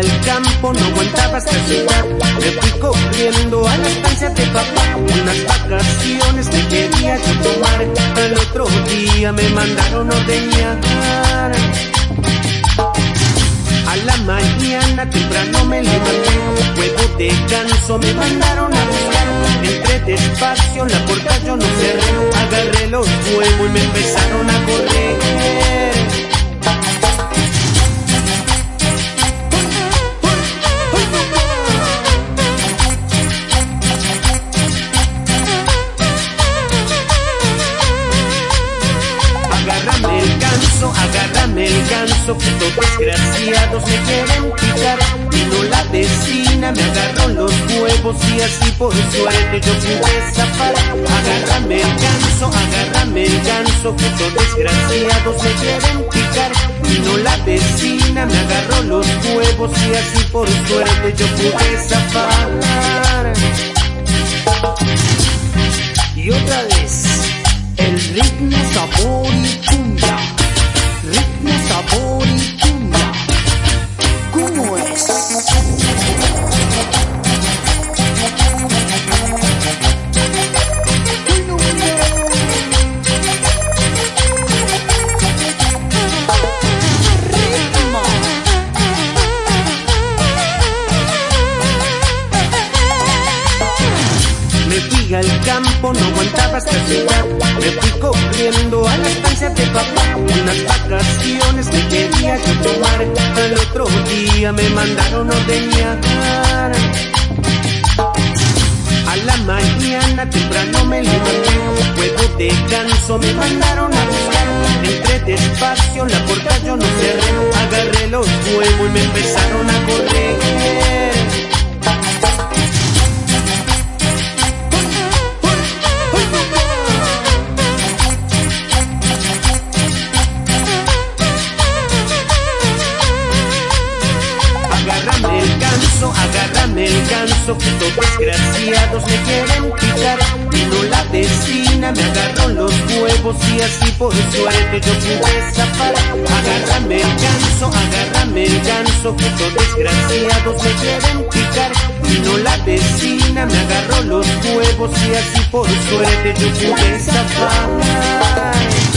campo, no aguantaba esta ciudad. Me fui corriendo a la estancia de papá. Unas vacaciones me quería yo tomar. El otro día me mandaron ordeñar. A la mañana temprano me levanté, huevo de ganso me mandaron a buscar. Entré despacio, la puerta yo no cerré, agarré los huevos y me empezaron que estos desgraciados me quieren quitar. Vino la vecina, me agarró los huevos y así por suerte yo pude zafar. Agárrame el ganso, agárrame el ganso, estos desgraciados me quieren picar. Vino la vecina, me agarró los huevos y así por suerte yo pude zafar. Y otra vez, el ritmo, sabor y cumbia. Ritmo, sabor y Fui al campo, no aguantaba esta ciudad. Me fui corriendo a la estancia de papá. Unas vacaciones me quería yo tomar. El otro día me mandaron ordeñar. A la mañana temprano me levanté, huevo de ganso me mandaron a buscar. Entré despacio, la puerta yo no cerré, agarré los huevos y me empezaron a correr. Que estos desgraciados me quieren quitar. Vino la vecina, me agarró los huevos y así por suerte yo pude zafar. Agárrame el ganso, agárrame el ganso, estos desgraciados me quieren picar. Vino la vecina, me agarró los huevos y así por suerte yo pude zafar.